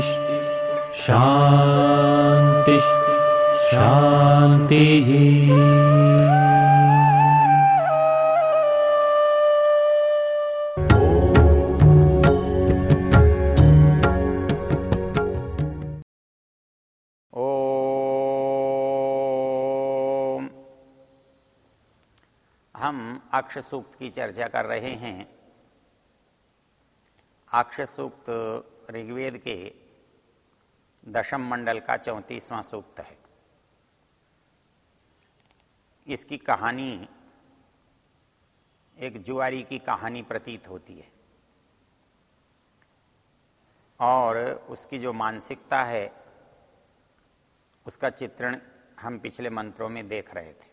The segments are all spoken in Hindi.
शान्तिः शान्तिः। शान्तिः अक्ष सूक्त की चर्चा कर रहे हैं। अक्ष सूक्त ऋग्वेद के दशम मंडल का चौंतीसवां सूक्त है। इसकी कहानी, एक जुआरी की कहानी प्रतीत होती है। और उसकी जो मानसिकता है, उसका चित्रण हम पिछले मंत्रों में देख रहे थे।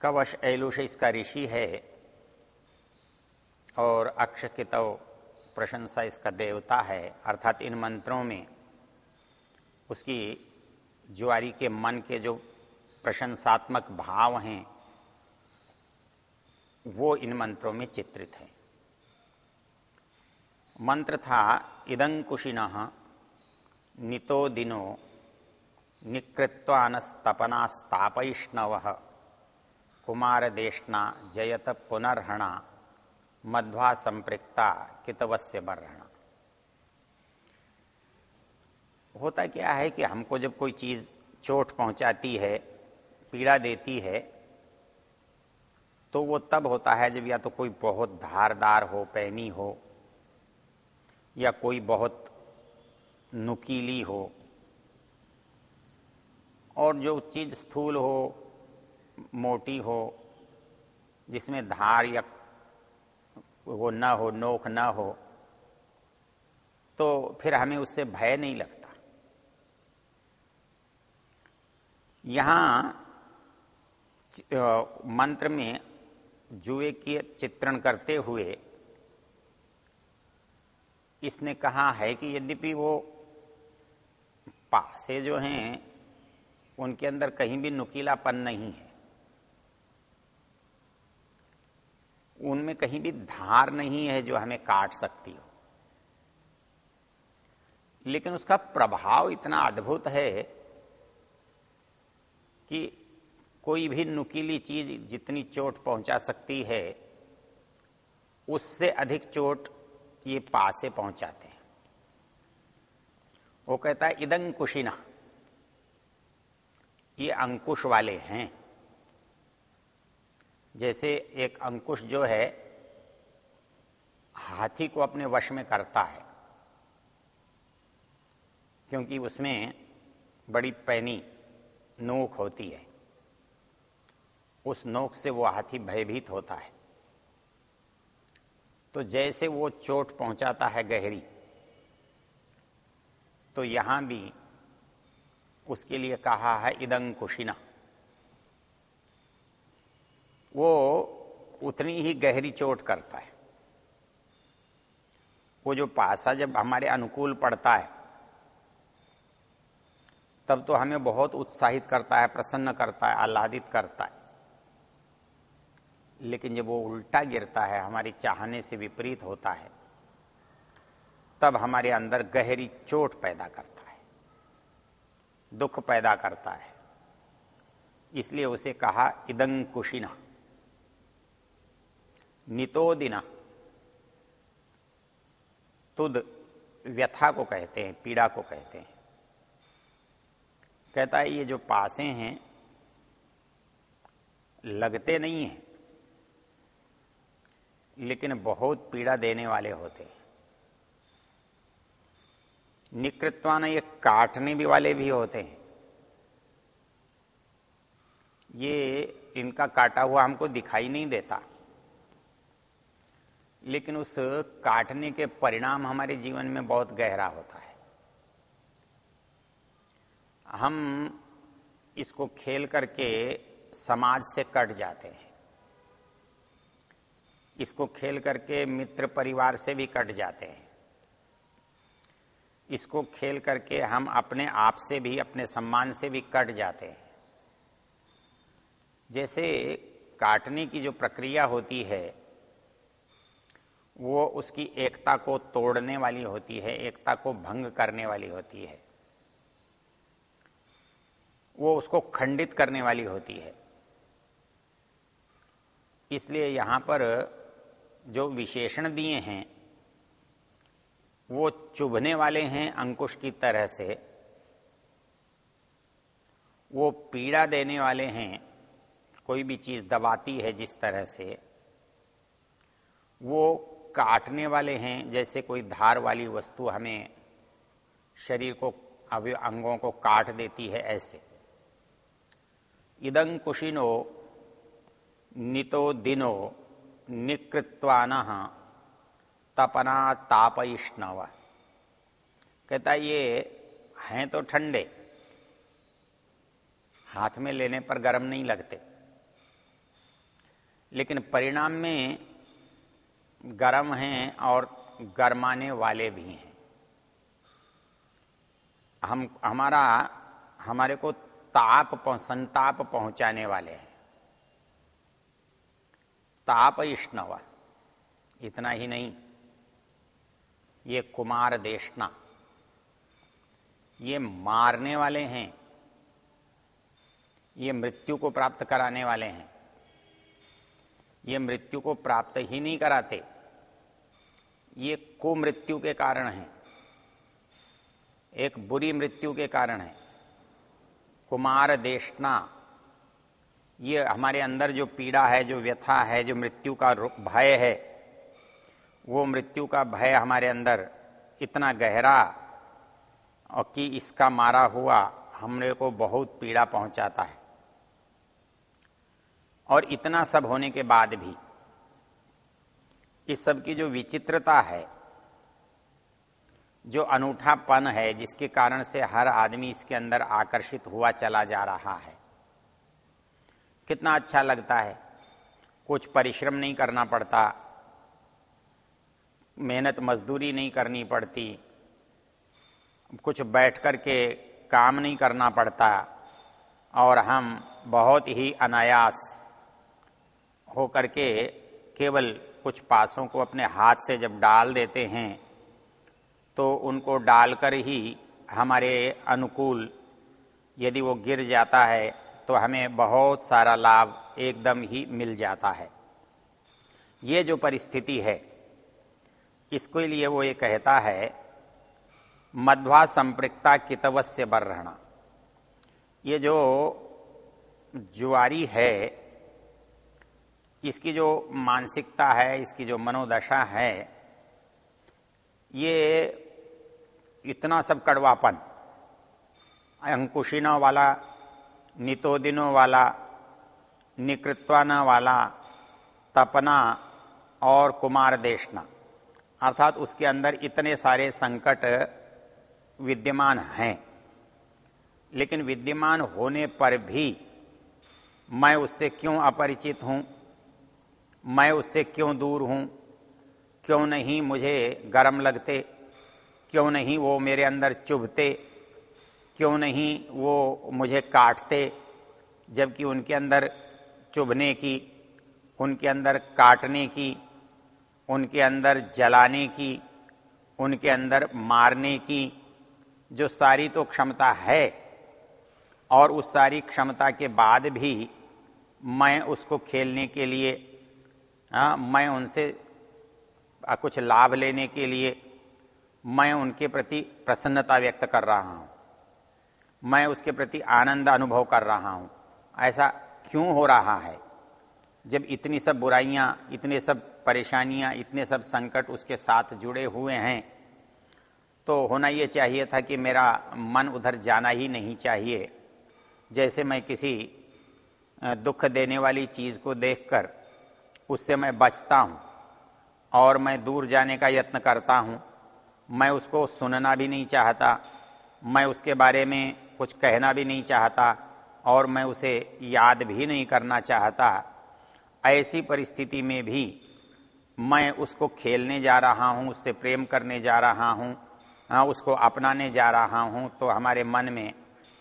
कवश एलुष इसका ऋषि है और अक्ष कितव प्रशंसा इसका देवता है, अर्थात इन मंत्रों में उसकी जुआरी के मन के जो प्रशंसात्मक भाव हैं, वो इन मंत्रों में चित्रित है। मंत्र था इदंकुशिन नितो दिनो निकृत्वानस्तपनास्तापैष्णव कुमारदेष्णा जयत पुनर्हणा। मध्वा संपृक्ता कितवस्य बर्हणा होता क्या है कि हमको जब कोई चीज़ चोट पहुंचाती है, पीड़ा देती है तो वो तब होता है जब या तो कोई बहुत धारदार हो, पैनी हो, या कोई बहुत नुकीली हो, और जो चीज़ स्थूल हो, मोटी हो, जिसमें धार या वो न हो, नोक न हो तो फिर हमें उससे भय नहीं लगता। यहाँ मंत्र में जुए की चित्रण करते हुए इसने कहा है कि यद्यपि वो पासे जो हैं, उनके अंदर कहीं भी नुकीलापन नहीं है। उनमें कहीं भी धार नहीं है जो हमें काट सकती हो। लेकिन उसका प्रभाव इतना अद्भुत है कि कोई भी नुकीली चीज़ जितनी चोट पहुँचा सकती है, उससे अधिक चोट ये पासे पहुंचाते हैं। वो कहता है इदंग कुशिना, ये अंकुश वाले हैं। जैसे एक अंकुश जो है, हाथी को अपने वश में करता है। क्योंकि उसमें बड़ी पैनी नोक होती है। उस नोक से वो हाथी भयभीत होता है। तो जैसे वो चोट पहुंचाता है गहरी तो यहाँ भी उसके लिए कहा है इदंग कुशिना। वो उतनी ही गहरी चोट करता है। वो जो पासा जब हमारे अनुकूल पड़ता है, तब तो हमें बहुत उत्साहित करता है, प्रसन्न करता है, आह्लादित करता है। लेकिन जब वो उल्टा गिरता है, हमारी चाहने से विपरीत होता है, तब हमारे अंदर गहरी चोट पैदा करता है, दुख पैदा करता है। इसलिए उसे कहा इदंग कुशिना नितोदिना तुद व्यथा को कहते हैं, पीड़ा को कहते हैं। कहता है, ये जो पासे हैं, लगते नहीं हैं, लेकिन बहुत पीड़ा देने वाले होते हैं। निकृत्वान ये काटने भी वाले भी होते हैं। ये इनका काटा हुआ हमको दिखाई नहीं देता। लेकिन उस काटने के परिणाम हमारे जीवन में बहुत गहरा होता है। हम इसको खेल करके समाज से कट जाते हैं। इसको खेल करके मित्र परिवार से भी कट जाते हैं। इसको खेल करके हम अपने आप से भी, अपने सम्मान से भी कट जाते हैं। जैसे काटने की जो प्रक्रिया होती है वो उसकी एकता को तोड़ने वाली होती है, एकता को भंग करने वाली होती है। वो उसको खंडित करने वाली होती है। इसलिए यहाँ पर जो विशेषण दिए हैं, वो चुभने वाले हैं अंकुश की तरह से। वो पीड़ा देने वाले हैं, कोई भी चीज़ दबाती है जिस तरह से, वो काटने वाले हैं, जैसे कोई धार वाली वस्तु हमें शरीर को, अवय, अंगों को काट देती है ऐसे। इदं कुशिनो, नितो दिनो, निकृत्वान, तपना तापइष्णव कहता ये हैं तो ठंडे, हाथ में लेने पर गर्म नहीं लगते, लेकिन परिणाम में गर्म हैं और गरमाने वाले भी हैं। हम, हमारा, हमारे को ताप संताप पहुँचाने वाले हैं। ताप इष्णव, इतना ही नहीं। ये कुमार देशना, ये मारने वाले हैं। ये मृत्यु को प्राप्त कराने वाले हैं। ये मृत्यु को प्राप्त ही नहीं कराते। ये कुमृत्यु के कारण है। एक बुरी मृत्यु के कारण है। कुमार देशना, ये हमारे अंदर जो पीड़ा है, जो व्यथा है, जो मृत्यु का भय है, वो मृत्यु का भय हमारे अंदर इतना गहरा और कि इसका मारा हुआ हमने को बहुत पीड़ा पहुंचाता है। और इतना सब होने के बाद भी, इस सब की जो विचित्रता है, जो अनूठापन है, जिसके कारण से हर आदमी इसके अंदर आकर्षित हुआ चला जा रहा है। कितना अच्छा लगता है। कुछ परिश्रम नहीं करना पड़ता। मेहनत मजदूरी नहीं करनी पड़ती। कुछ बैठ कर के काम नहीं करना पड़ता। और हम बहुत ही अनायास हो करके केवल कुछ पासों को अपने हाथ से जब डाल देते हैं तो उनको डालकर ही हमारे अनुकूल यदि वो गिर जाता है तो हमें बहुत सारा लाभ एकदम ही मिल जाता है। ये जो परिस्थिति है, इसके लिए वो ये कहता है, मध्वा संपृक्ता कितवस्य बर्रहणा ये जो जुआरी है इसकी जो मानसिकता है, इसकी जो मनोदशा है, ये इतना सब कड़वापन, अंकुशिनों वाला, नितोदिनों वाला, निकृत्वाना वाला, तपना और कुमार देशना। अर्थात उसके अंदर इतने सारे संकट विद्यमान हैं। लेकिन विद्यमान होने पर भी मैं उससे क्यों अपरिचित हूँ? मैं उससे क्यों दूर हूँ? क्यों नहीं मुझे गर्म लगते? क्यों नहीं वो मेरे अंदर चुभते? क्यों नहीं वो मुझे काटते? जबकि उनके अंदर चुभने की, उनके अंदर काटने की, उनके अंदर जलाने की, उनके अंदर मारने की, जो सारी तो क्षमता है, और उस सारी क्षमता के बाद भी मैं उसको खेलने के लिए आ, मैं उनसे कुछ लाभ लेने के लिए मैं उनके प्रति प्रसन्नता व्यक्त कर रहा हूँ। मैं उसके प्रति आनंद अनुभव कर रहा हूँ। ऐसा क्यों हो रहा है? जब इतनी सब बुराइयाँ इतने सब परेशानियाँ इतने सब संकट उसके साथ जुड़े हुए हैं तो होना ये चाहिए था कि मेरा मन उधर जाना ही नहीं चाहिए। जैसे मैं किसी दुख देने वाली चीज़ को देखकर उससे मैं बचता हूँ और मैं दूर जाने का यत्न करता हूँ। मैं उसको सुनना भी नहीं चाहता मैं उसके बारे में कुछ कहना भी नहीं चाहता और मैं उसे याद भी नहीं करना चाहता। ऐसी परिस्थिति में भी मैं उसको खेलने जा रहा हूँ उससे प्रेम करने जा रहा हूँ हाँ, उसको अपनाने जा रहा हूँ तो हमारे मन में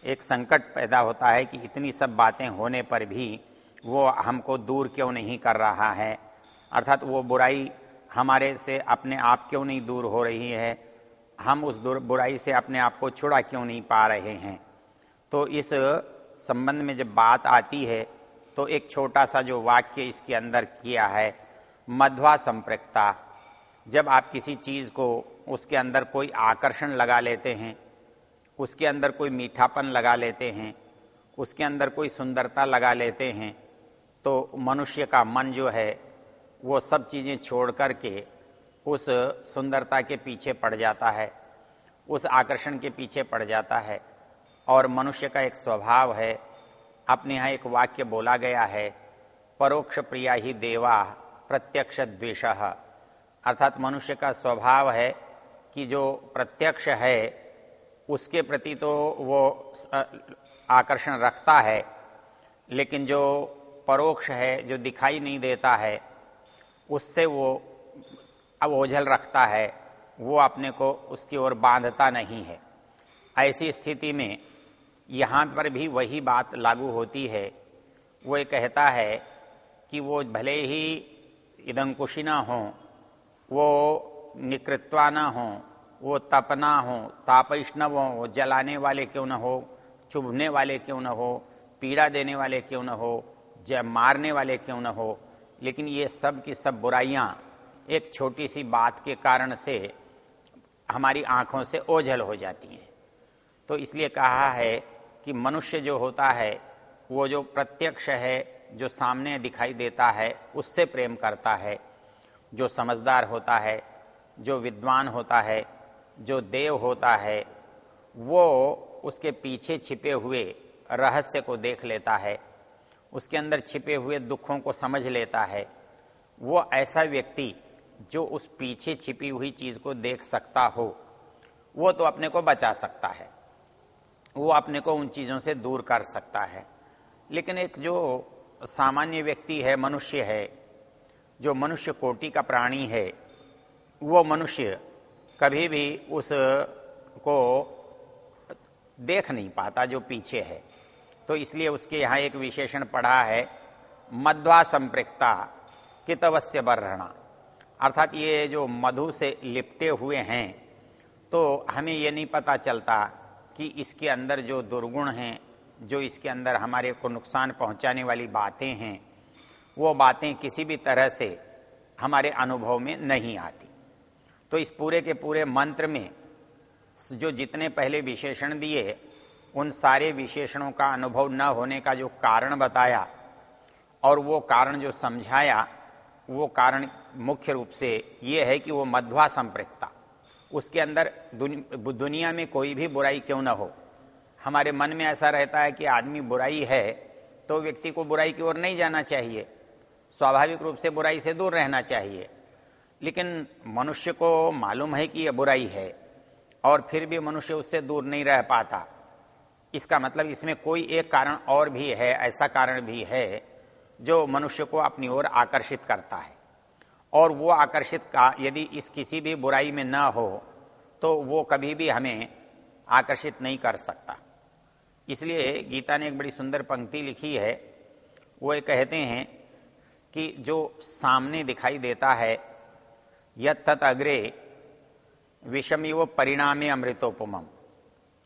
एक संकट पैदा होता है कि इतनी सब बातें होने पर भी वो हमको दूर क्यों नहीं कर रहा है? अर्थात वो बुराई हमारे से अपने आप क्यों नहीं दूर हो रही है? हम उस बुराई से अपने आप को छुड़ा क्यों नहीं पा रहे हैं? तो इस संबंध में जब बात आती है तो एक छोटा सा जो वाक्य इसके अंदर किया है, मध्वा संप्रक्ता। जब आप किसी चीज़ को, उसके अंदर कोई आकर्षण लगा लेते हैं, उसके अंदर कोई मीठापन लगा लेते हैं, उसके अंदर कोई सुंदरता लगा लेते हैं तो मनुष्य का मन जो है, वो सब चीज़ें छोड़ कर के उस सुंदरता के पीछे पड़ जाता है, उस आकर्षण के पीछे पड़ जाता है और मनुष्य का एक स्वभाव है, अपने यहाँ एक वाक्य बोला गया है, परोक्ष प्रिया ही देवा प्रत्यक्ष द्वेष। अर्थात मनुष्य का स्वभाव है कि जो प्रत्यक्ष है, उसके प्रति तो वो आकर्षण रखता है, लेकिन जो परोक्ष है, जो दिखाई नहीं देता है, उससे वो अब ओझल रखता है, वो अपने को उसकी ओर बांधता नहीं है। ऐसी स्थिति में यहाँ पर भी वही बात लागू होती है। वो कहता है कि वो भले ही इदंकुशी न हो, वो निकृत्वा न हो, वो तपना हो तापैष्णव हो, वो जलाने वाले क्यों न हो, चुभने वाले क्यों न हो, पीड़ा देने वाले क्यों न हो जय मारने वाले क्यों न हो? लेकिन ये सब की सब बुराइयाँ एक छोटी सी बात के कारण से हमारी आँखों से ओझल हो जाती हैं। तो इसलिए कहा है कि मनुष्य जो होता है, वो जो प्रत्यक्ष है, जो सामने दिखाई देता है, उससे प्रेम करता है। जो समझदार होता है, जो विद्वान होता है, जो देव होता है, वो उसके पीछे छिपे हुए रहस्य को देख लेता है। उसके अंदर छिपे हुए दुखों को समझ लेता है। वो ऐसा व्यक्ति जो उस पीछे छिपी हुई चीज़ को देख सकता हो, वो तो अपने को बचा सकता है। वो अपने को उन चीज़ों से दूर कर सकता है। लेकिन एक जो सामान्य व्यक्ति है, मनुष्य है, जो मनुष्य कोटि का प्राणी है, वो मनुष्य कभी भी उस को देख नहीं पाता जो पीछे है। तो इसलिए उसके यहाँ एक विशेषण पढ़ा है, मध्वा संप्रक्ता कितवस्य बर्रणा अर्थात ये जो मधु से लिपटे हुए हैं तो हमें ये नहीं पता चलता कि इसके अंदर जो दुर्गुण हैं, जो इसके अंदर हमारे को नुकसान पहुँचाने वाली बातें हैं, वो बातें किसी भी तरह से हमारे अनुभव में नहीं आती। तो इस पूरे के पूरे मंत्र में जो जितने पहले विशेषण दिए उन सारे विशेषणों का अनुभव न होने का जो कारण बताया और वो कारण जो समझाया, वो कारण मुख्य रूप से ये है कि वो मध्वा संप्रक्ता उसके अंदर दुनिया में कोई भी बुराई क्यों ना हो? हमारे मन में ऐसा रहता है कि आदमी बुराई है तो व्यक्ति को बुराई की ओर नहीं जाना चाहिए। स्वाभाविक रूप से बुराई से दूर रहना चाहिए। लेकिन मनुष्य को मालूम है कि यह बुराई है और फिर भी मनुष्य उससे दूर नहीं रह पाता। इसका मतलब इसमें कोई एक कारण और भी है, ऐसा कारण भी है, जो मनुष्य को अपनी ओर आकर्षित करता है। और वो आकर्षित का, यदि इस किसी भी बुराई में न हो तो वो कभी भी हमें आकर्षित नहीं कर सकता। इसलिए गीता ने एक बड़ी सुंदर पंक्ति लिखी है। वो ये कहते हैं कि जो सामने दिखाई देता है यत तत् अग्रे विषमी वो परिणामी अमृतोपम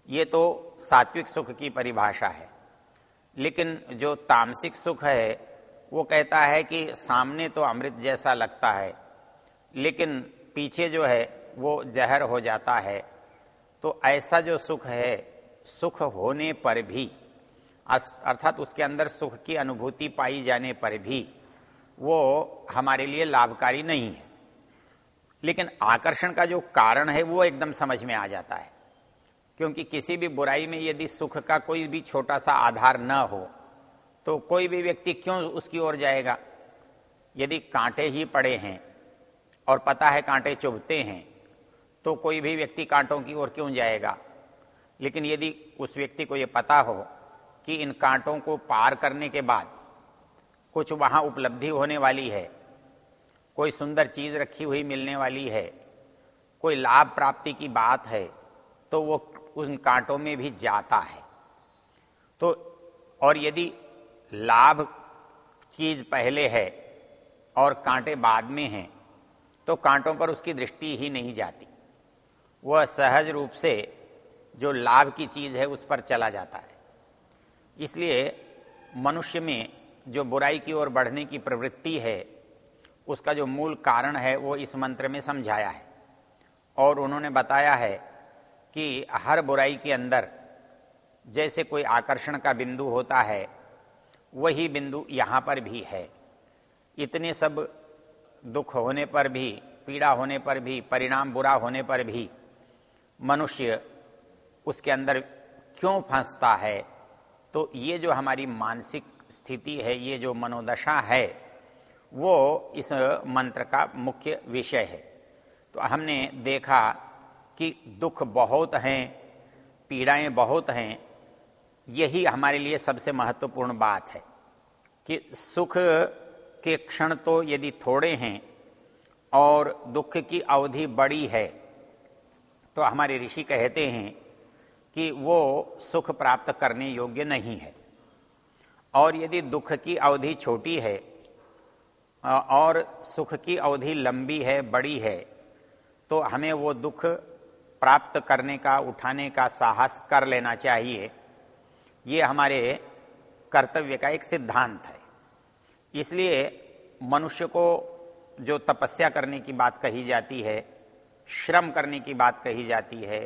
ये तो सात्विक सुख की परिभाषा है। लेकिन जो तामसिक सुख है, वो कहता है कि सामने तो अमृत जैसा लगता है, लेकिन पीछे जो है, वो जहर हो जाता है। तो ऐसा जो सुख है, सुख होने पर भी अर्थात उसके अंदर सुख की अनुभूति पाई जाने पर भी, वो हमारे लिए लाभकारी नहीं है। लेकिन आकर्षण का जो कारण है, वो एकदम समझ में आ जाता है। क्योंकि किसी भी बुराई में यदि सुख का कोई भी छोटा सा आधार न हो तो कोई भी व्यक्ति क्यों उसकी ओर जाएगा? यदि कांटे ही पड़े हैं और पता है कांटे चुभते हैं तो कोई भी व्यक्ति कांटों की ओर क्यों जाएगा? लेकिन यदि उस व्यक्ति को यह पता हो कि इन कांटों को पार करने के बाद कुछ वहाँ उपलब्धि होने वाली है, कोई सुंदर चीज़ रखी हुई मिलने वाली है, कोई लाभ प्राप्ति की बात है तो वो उन कांटों में भी जाता है। तो और यदि लाभ चीज़ पहले है और कांटे बाद में हैं तो कांटों पर उसकी दृष्टि ही नहीं जाती। वह सहज रूप से जो लाभ की चीज़ है उस पर चला जाता है। इसलिए मनुष्य में जो बुराई की ओर बढ़ने की प्रवृत्ति है, उसका जो मूल कारण है वो इस मंत्र में समझाया है। और उन्होंने बताया है कि हर बुराई के अंदर जैसे कोई आकर्षण का बिंदु होता है, वही बिंदु यहाँ पर भी है। इतने सब दुख होने पर भी, पीड़ा होने पर भी, परिणाम बुरा होने पर भी मनुष्य उसके अंदर क्यों फंसता है? तो ये जो हमारी मानसिक स्थिति है, ये जो मनोदशा है, वो इस मंत्र का मुख्य विषय है। तो हमने देखा कि दुख बहुत हैं, पीड़ाएँ बहुत हैं, यही हमारे लिए सबसे महत्वपूर्ण बात है कि सुख के क्षण तो यदि थोड़े हैं और दुख की अवधि बड़ी है तो हमारे ऋषि कहते हैं कि वो सुख प्राप्त करने योग्य नहीं है। और यदि दुख की अवधि छोटी है और सुख की अवधि लंबी है, बड़ी है तो हमें वो दुख प्राप्त करने का, उठाने का साहस कर लेना चाहिए। ये हमारे कर्तव्य का एक सिद्धांत है। इसलिए मनुष्य को जो तपस्या करने की बात कही जाती है, श्रम करने की बात कही जाती है,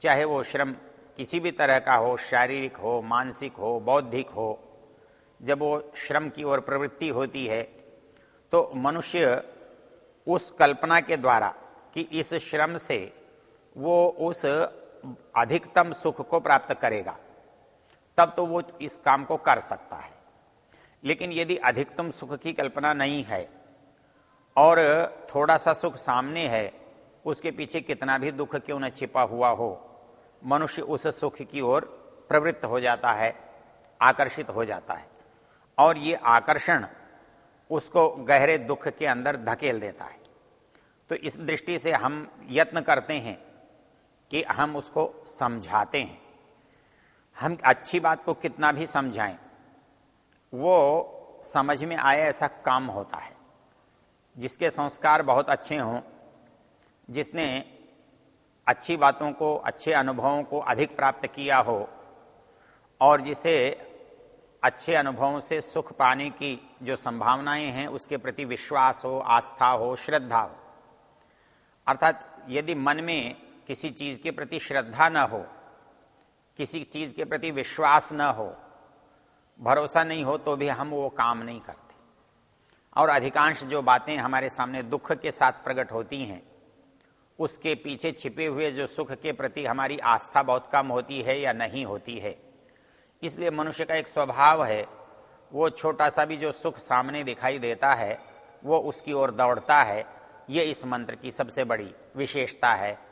चाहे वो श्रम किसी भी तरह का हो, शारीरिक हो, मानसिक हो, बौद्धिक हो, जब वो श्रम की ओर प्रवृत्ति होती है तो मनुष्य उस कल्पना के द्वारा कि इस श्रम से वो उस अधिकतम सुख को प्राप्त करेगा, तब तो वो इस काम को कर सकता है। लेकिन यदि अधिकतम सुख की कल्पना नहीं है और थोड़ा सा सुख सामने है, उसके पीछे कितना भी दुख क्यों न छिपा हुआ हो, मनुष्य उस सुख की ओर प्रवृत्त हो जाता है, आकर्षित हो जाता है और ये आकर्षण उसको गहरे दुख के अंदर धकेल देता है। तो इस दृष्टि से हम यत्न करते हैं कि हम उसको समझाते हैं। हम अच्छी बात को कितना भी समझाएँ, वो समझ में आए ऐसा काम होता है। जिसके संस्कार बहुत अच्छे हों, जिसने अच्छी बातों को, अच्छे अनुभवों को अधिक प्राप्त किया हो, और जिसे अच्छे अनुभवों से सुख पाने की जो संभावनाएँ हैं, उसके प्रति विश्वास हो, आस्था हो, श्रद्धा हो। अर्थात यदि मन में किसी चीज़ के प्रति श्रद्धा न हो, किसी चीज़ के प्रति विश्वास न हो, भरोसा नहीं हो तो भी हम वो काम नहीं करते। और अधिकांश जो बातें हमारे सामने दुख के साथ प्रकट होती हैं, उसके पीछे छिपे हुए जो सुख के प्रति हमारी आस्था बहुत कम होती है या नहीं होती है। इसलिए मनुष्य का एक स्वभाव है, वो छोटा सा भी जो सुख सामने दिखाई देता है, वो उसकी ओर दौड़ता है। ये इस मंत्र की सबसे बड़ी विशेषता है।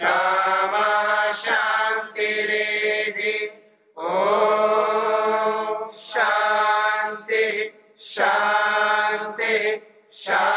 क्षमा शान्तिरेधि। ओ शांति शांति शांति